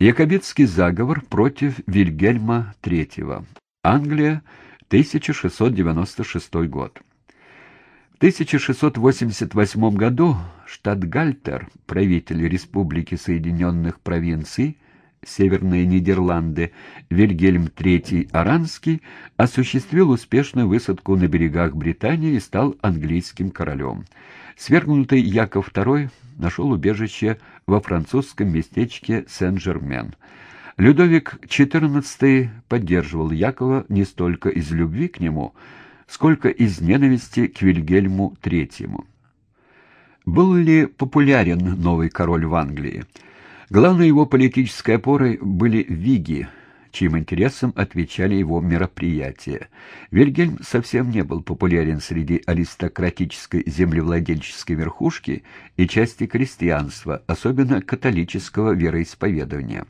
Якобитский заговор против Вильгельма III. Англия, 1696 год. В 1688 году штатгальтер, правитель Республики Соединенных Провинций, Северные Нидерланды, Вильгельм III Аранский, осуществил успешную высадку на берегах Британии и стал английским королем. Свергнутый Яков II нашел убежище во французском местечке Сен-Жермен. Людовик XIV поддерживал Якова не столько из любви к нему, сколько из ненависти к Вильгельму III. Был ли популярен новый король в Англии? Главной его политической опорой были виги – чьим интересам отвечали его мероприятия. Вильгельм совсем не был популярен среди аристократической землевладельческой верхушки и части крестьянства, особенно католического вероисповедания.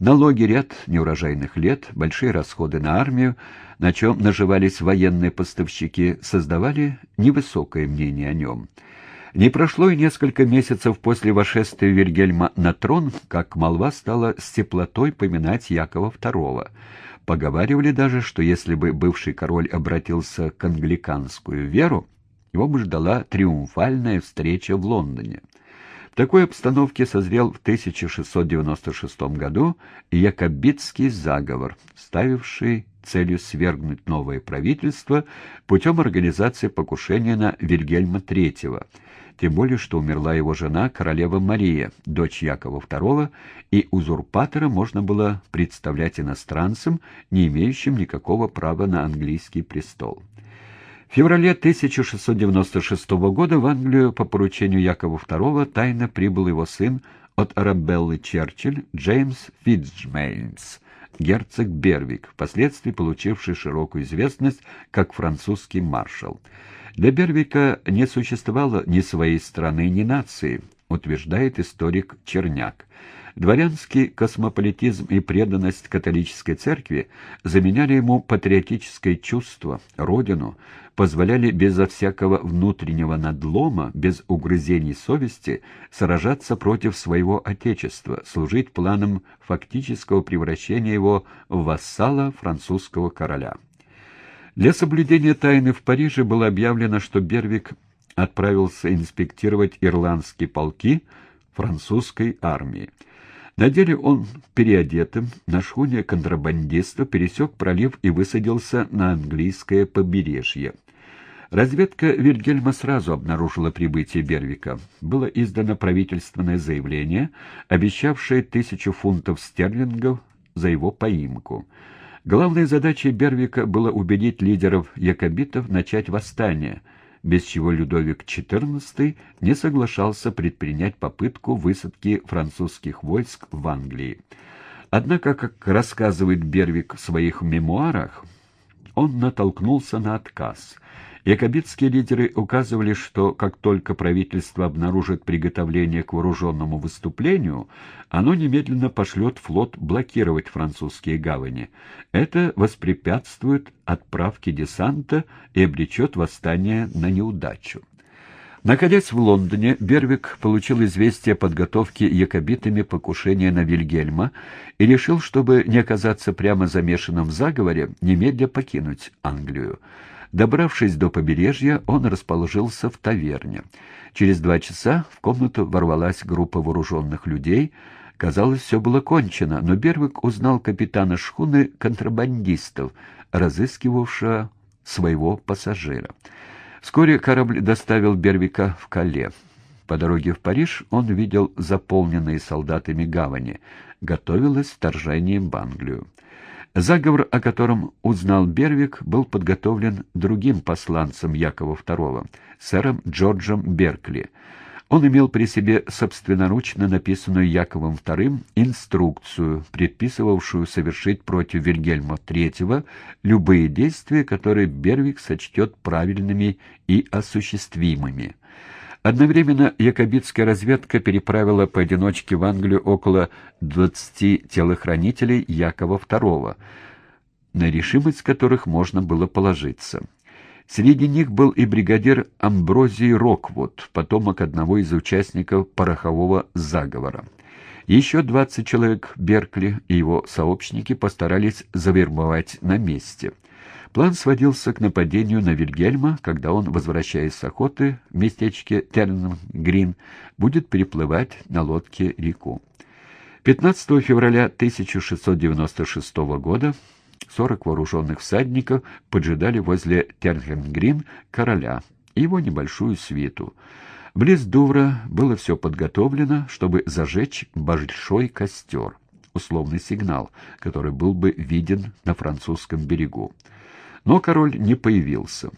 Налоги, ряд неурожайных лет, большие расходы на армию, на чем наживались военные поставщики, создавали невысокое мнение о нем – не прошло и несколько месяцев после вошествия Вильгельма на трон, как молва стала с теплотой поминать Якова II. Поговаривали даже, что если бы бывший король обратился к англиканскую веру, его бы ждала триумфальная встреча в Лондоне. В такой обстановке созрел в 1696 году якобитский заговор, ставивший целью свергнуть новое правительство путем организации покушения на Вильгельма III, тем более что умерла его жена, королева Мария, дочь Якова II, и узурпатора можно было представлять иностранцам, не имеющим никакого права на английский престол. В феврале 1696 года в Англию по поручению Якова II тайно прибыл его сын от Арабеллы Черчилль Джеймс Фитджмейнс, герцог Бервик, впоследствии получивший широкую известность как французский маршал. Для Бервика не существовало ни своей страны, ни нации, утверждает историк Черняк. Дворянский космополитизм и преданность католической церкви заменяли ему патриотическое чувство, родину, позволяли безо всякого внутреннего надлома, без угрызений совести, сражаться против своего отечества, служить планом фактического превращения его в вассала французского короля. Для соблюдения тайны в Париже было объявлено, что Бервик отправился инспектировать ирландские полки французской армии. На деле он переодетым на шхуне контрабандиста пересек пролив и высадился на английское побережье. Разведка Вильгельма сразу обнаружила прибытие Бервика. Было издано правительственное заявление, обещавшее тысячу фунтов стерлингов за его поимку. Главной задачей Бервика было убедить лидеров якобитов начать восстание, без чего Людовик XIV не соглашался предпринять попытку высадки французских войск в Англии. Однако, как рассказывает Бервик в своих мемуарах, он натолкнулся на отказ – Якобитские лидеры указывали, что как только правительство обнаружит приготовление к вооруженному выступлению, оно немедленно пошлет флот блокировать французские гавани. Это воспрепятствует отправке десанта и обречет восстание на неудачу. Наконец, в Лондоне Бервик получил известие о подготовке якобитами покушения на Вильгельма и решил, чтобы не оказаться прямо замешанным в заговоре, немедля покинуть Англию. Добравшись до побережья, он расположился в таверне. Через два часа в комнату ворвалась группа вооруженных людей. Казалось, все было кончено, но Бервик узнал капитана шхуны контрабандистов, разыскивавшего своего пассажира. Вскоре корабль доставил Бервика в Кале. По дороге в Париж он видел заполненные солдатами гавани. Готовилось вторжение в Англию. Заговор, о котором узнал Бервик, был подготовлен другим посланцем Якова II, сэром Джорджем Беркли. Он имел при себе собственноручно написанную Яковом II инструкцию, предписывавшую совершить против Вильгельма III любые действия, которые Бервик сочтет правильными и осуществимыми. Одновременно якобитская разведка переправила поодиночке в Англию около 20 телохранителей Якова II, на решимость которых можно было положиться. Среди них был и бригадир Амброзий Роквуд, потомок одного из участников порохового заговора. Еще 20 человек Беркли и его сообщники постарались завербовать на месте. План сводился к нападению на Вильгельма, когда он, возвращаясь с охоты в местечке Терн-Грин, будет переплывать на лодке реку. 15 февраля 1696 года 40 вооруженных всадников поджидали возле Терн-Грин короля и его небольшую свиту. Близ Дувра было все подготовлено, чтобы зажечь большой костер, условный сигнал, который был бы виден на французском берегу. Но король не появился.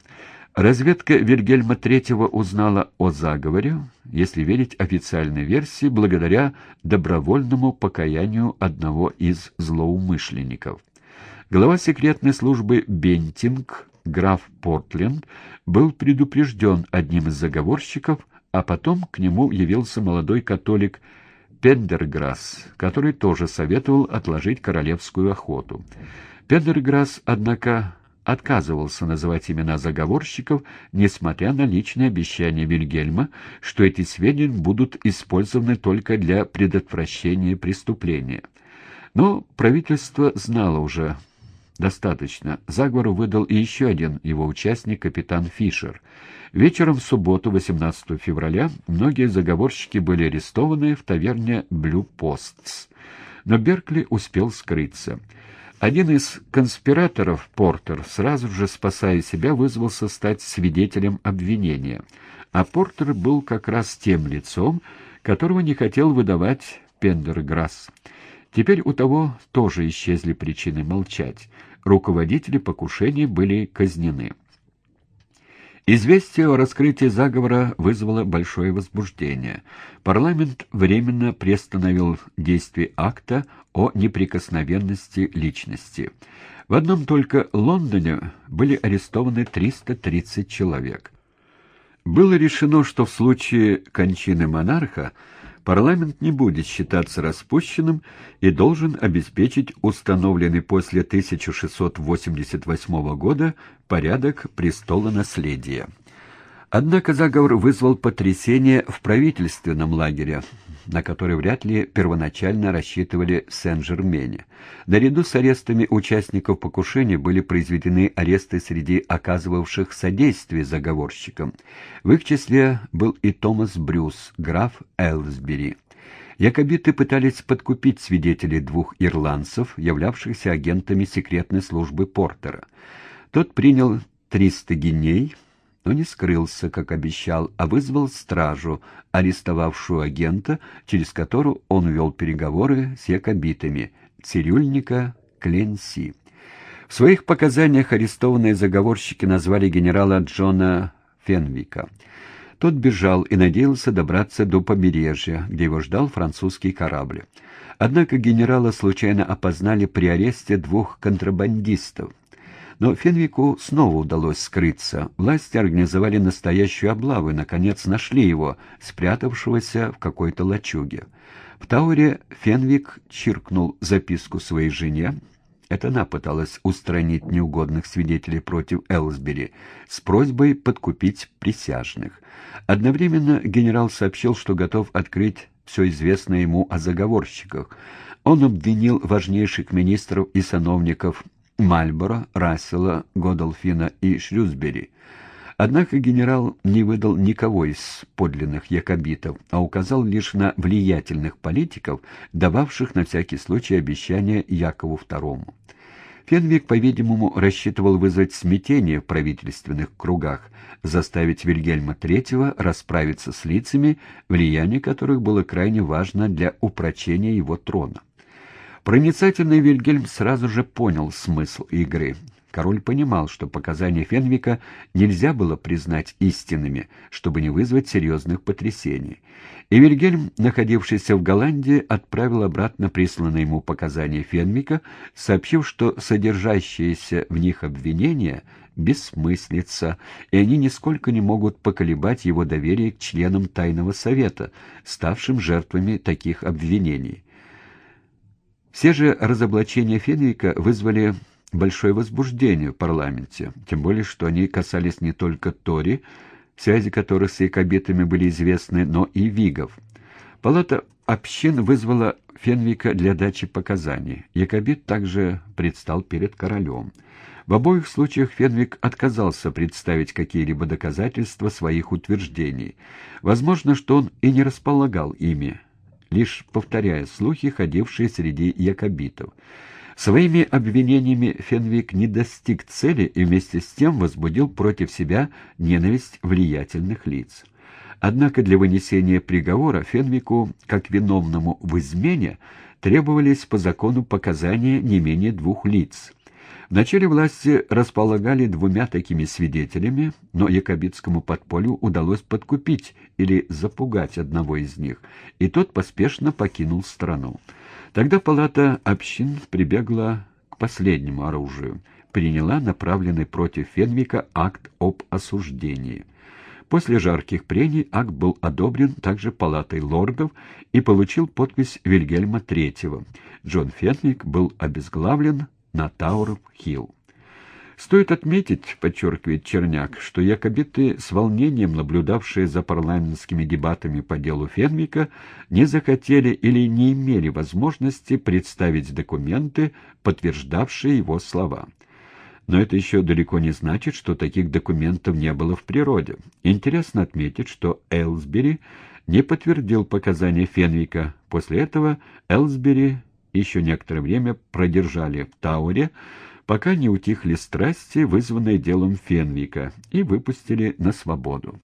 Разведка Вильгельма III узнала о заговоре, если верить официальной версии, благодаря добровольному покаянию одного из злоумышленников. Глава секретной службы Бентинг, граф Портленд, был предупрежден одним из заговорщиков, а потом к нему явился молодой католик Пендерграсс, который тоже советовал отложить королевскую охоту. Пендерграсс, однако, отказывался называть имена заговорщиков, несмотря на личное обещание Вильгельма, что эти сведения будут использованы только для предотвращения преступления. Но правительство знало уже достаточно. Заговору выдал и еще один его участник, капитан Фишер. Вечером в субботу, 18 февраля, многие заговорщики были арестованы в таверне «Блю Постс». Но Беркли успел скрыться. Один из конспираторов, Портер, сразу же, спасая себя, вызвался стать свидетелем обвинения. А Портер был как раз тем лицом, которого не хотел выдавать Пендерграсс. Теперь у того тоже исчезли причины молчать. Руководители покушений были казнены. Известие о раскрытии заговора вызвало большое возбуждение. Парламент временно приостановил действие акта о неприкосновенности личности. В одном только Лондоне были арестованы 330 человек. Было решено, что в случае кончины монарха парламент не будет считаться распущенным и должен обеспечить установленный после 1688 года порядок престола наследия. Однако заговор вызвал потрясение в правительственном лагере, на который вряд ли первоначально рассчитывали в Сен-Жермене. Наряду с арестами участников покушения были произведены аресты среди оказывавших содействие заговорщикам. В их числе был и Томас Брюс, граф Элсбери. Якобиты пытались подкупить свидетелей двух ирландцев, являвшихся агентами секретной службы Портера. Тот принял 300 гиней, но не скрылся, как обещал, а вызвал стражу, арестовавшую агента, через которую он вел переговоры с якобитами, цирюльника Кленси. В своих показаниях арестованные заговорщики назвали генерала Джона Фенвика. Тот бежал и надеялся добраться до побережья, где его ждал французский корабль. Однако генерала случайно опознали при аресте двух контрабандистов — но Фенвику снова удалось скрыться. Власти организовали настоящую облаву и, наконец, нашли его, спрятавшегося в какой-то лачуге. В Тауре Фенвик чиркнул записку своей жене, это она пыталась устранить неугодных свидетелей против Элсбери с просьбой подкупить присяжных. Одновременно генерал сообщил, что готов открыть все известное ему о заговорщиках. Он обвинил важнейших министров и сановников Мальборо, Рассела, Годолфина и Шрюсбери. Однако генерал не выдал никого из подлинных якобитов, а указал лишь на влиятельных политиков, дававших на всякий случай обещания Якову II. Фенвик, по-видимому, рассчитывал вызвать смятение в правительственных кругах, заставить Вильгельма III расправиться с лицами, влияние которых было крайне важно для упрочения его трона. Проницательный Вильгельм сразу же понял смысл игры. Король понимал, что показания Фенвика нельзя было признать истинными, чтобы не вызвать серьезных потрясений. И Вильгельм, находившийся в Голландии, отправил обратно присланные ему показания Фенвика, сообщив, что содержащиеся в них обвинения бессмыслица, и они нисколько не могут поколебать его доверие к членам Тайного Совета, ставшим жертвами таких обвинений. Все же разоблачения Фенвика вызвали большое возбуждение в парламенте, тем более что они касались не только Тори, связи которых с якобитами были известны, но и Вигов. Палата общин вызвала Фенвика для дачи показаний. Якобит также предстал перед королем. В обоих случаях Фенвик отказался представить какие-либо доказательства своих утверждений. Возможно, что он и не располагал ими, лишь повторяя слухи, ходившие среди якобитов. Своими обвинениями Фенвик не достиг цели и вместе с тем возбудил против себя ненависть влиятельных лиц. Однако для вынесения приговора Фенвику, как виновному в измене, требовались по закону показания не менее двух лиц. В начале власти располагали двумя такими свидетелями, но якобитскому подполью удалось подкупить или запугать одного из них, и тот поспешно покинул страну. Тогда палата общин прибегла к последнему оружию, приняла направленный против Фенвика акт об осуждении. После жарких прений акт был одобрен также Палатой лордов и получил подпись Вильгельма III. Джон Фенвик был обезглавлен на Тауров-Хилл. Стоит отметить, подчеркивает Черняк, что якобиты с волнением, наблюдавшие за парламентскими дебатами по делу Фенвика, не захотели или не имели возможности представить документы, подтверждавшие его слова. Но это еще далеко не значит, что таких документов не было в природе. Интересно отметить, что Элсбери не подтвердил показания Фенвика. После этого Элсбери еще некоторое время продержали в Тауре, пока не утихли страсти, вызванные делом Фенвика, и выпустили на свободу.